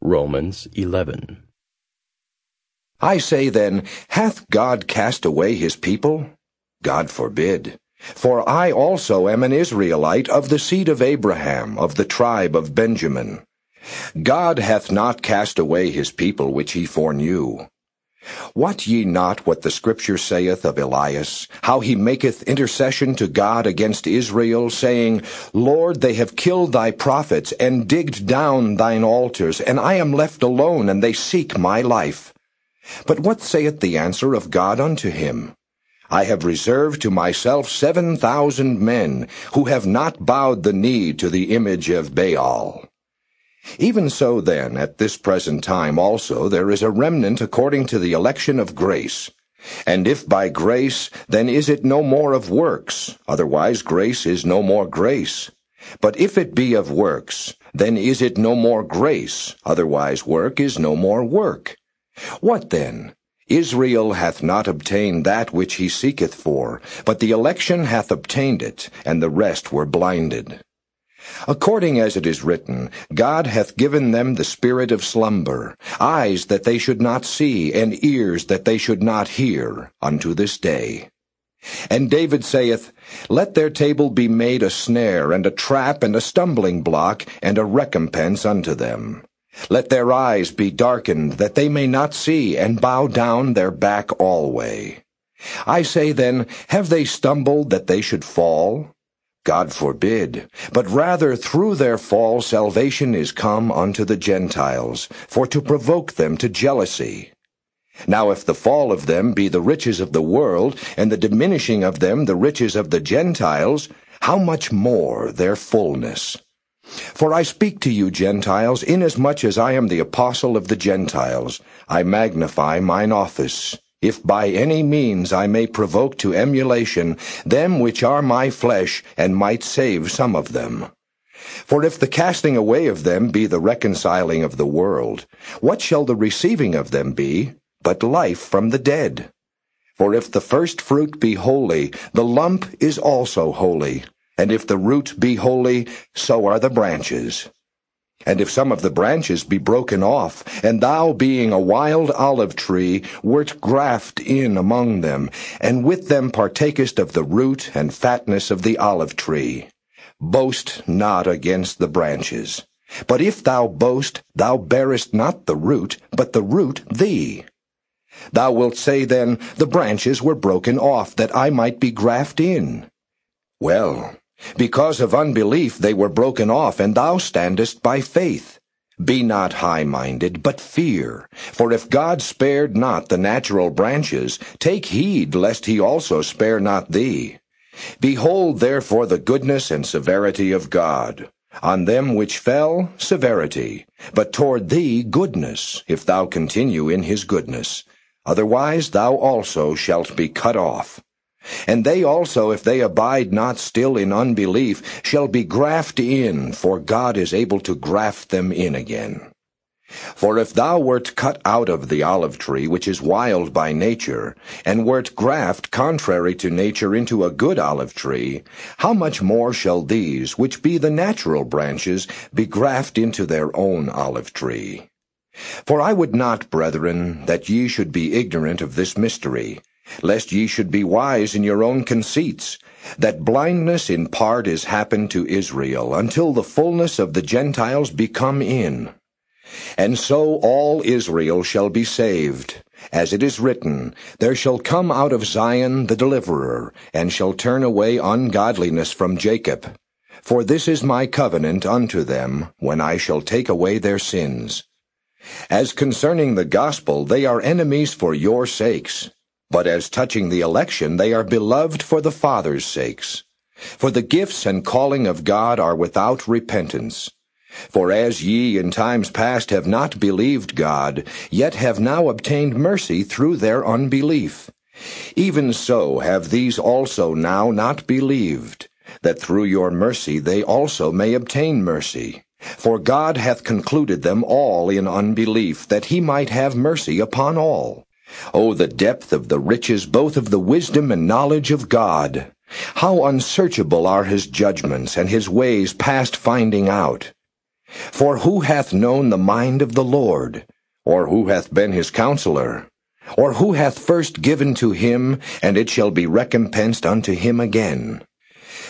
Romans 11. I say then, hath God cast away his people? God forbid. For I also am an Israelite of the seed of Abraham, of the tribe of Benjamin. God hath not cast away his people which he foreknew. Wot ye not what the Scripture saith of Elias, how he maketh intercession to God against Israel, saying, Lord, they have killed thy prophets, and digged down thine altars, and I am left alone, and they seek my life. But what saith the answer of God unto him? I have reserved to myself seven thousand men, who have not bowed the knee to the image of Baal. Even so then, at this present time also, there is a remnant according to the election of grace. And if by grace, then is it no more of works, otherwise grace is no more grace. But if it be of works, then is it no more grace, otherwise work is no more work. What then? Israel hath not obtained that which he seeketh for, but the election hath obtained it, and the rest were blinded. According as it is written, God hath given them the spirit of slumber, eyes that they should not see, and ears that they should not hear, unto this day. And David saith, Let their table be made a snare, and a trap, and a stumbling block, and a recompense unto them. Let their eyes be darkened, that they may not see, and bow down their back alway. I say then, have they stumbled that they should fall? God forbid. But rather through their fall salvation is come unto the Gentiles, for to provoke them to jealousy. Now if the fall of them be the riches of the world, and the diminishing of them the riches of the Gentiles, how much more their fullness? For I speak to you, Gentiles, inasmuch as I am the apostle of the Gentiles, I magnify mine office if by any means I may provoke to emulation them which are my flesh, and might save some of them. For if the casting away of them be the reconciling of the world, what shall the receiving of them be, but life from the dead? For if the first fruit be holy, the lump is also holy, and if the root be holy, so are the branches. And if some of the branches be broken off, and thou, being a wild olive tree, wert graft in among them, and with them partakest of the root and fatness of the olive tree, boast not against the branches. But if thou boast, thou bearest not the root, but the root thee. Thou wilt say then, The branches were broken off, that I might be graft in. Well, because of unbelief they were broken off, and thou standest by faith. Be not high-minded, but fear. For if God spared not the natural branches, take heed lest he also spare not thee. Behold therefore the goodness and severity of God. On them which fell, severity, but toward thee goodness, if thou continue in his goodness. Otherwise thou also shalt be cut off. And they also, if they abide not still in unbelief, shall be grafted in, for God is able to graft them in again. For if thou wert cut out of the olive tree, which is wild by nature, and wert graft contrary to nature into a good olive tree, how much more shall these, which be the natural branches, be grafted into their own olive tree? For I would not, brethren, that ye should be ignorant of this mystery, lest ye should be wise in your own conceits, that blindness in part is happened to Israel, until the fullness of the Gentiles be come in. And so all Israel shall be saved. As it is written, There shall come out of Zion the deliverer, and shall turn away ungodliness from Jacob. For this is my covenant unto them, when I shall take away their sins. As concerning the gospel, they are enemies for your sakes. But as touching the election, they are beloved for the Father's sakes. For the gifts and calling of God are without repentance. For as ye in times past have not believed God, yet have now obtained mercy through their unbelief. Even so have these also now not believed, that through your mercy they also may obtain mercy. For God hath concluded them all in unbelief, that he might have mercy upon all. Oh, the depth of the riches both of the wisdom and knowledge of God! How unsearchable are his judgments, and his ways past finding out! For who hath known the mind of the Lord? Or who hath been his counselor? Or who hath first given to him, and it shall be recompensed unto him again?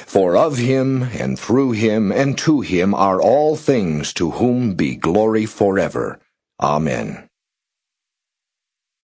For of him, and through him, and to him are all things, to whom be glory forever. Amen.